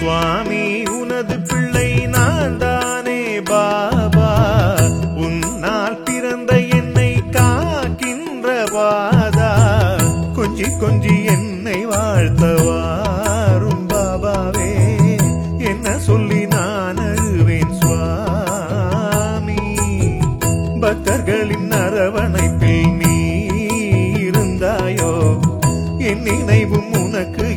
சுவாமி உனது பிள்ளை நான் தானே பாபா. உன்னால் பிறந்த என்னை காக்கின்ற வாதா. கொஞ்சி கொஞ்சி என்னை வாழ்த்தவாரும் பாபாவே. என்ன சொல்லி நான் அழுவேன் சுவாமி? பக்தர்களின் அரவணைப்பில் நீ இருந்தாயோ? என் நினைவும் உனக்கு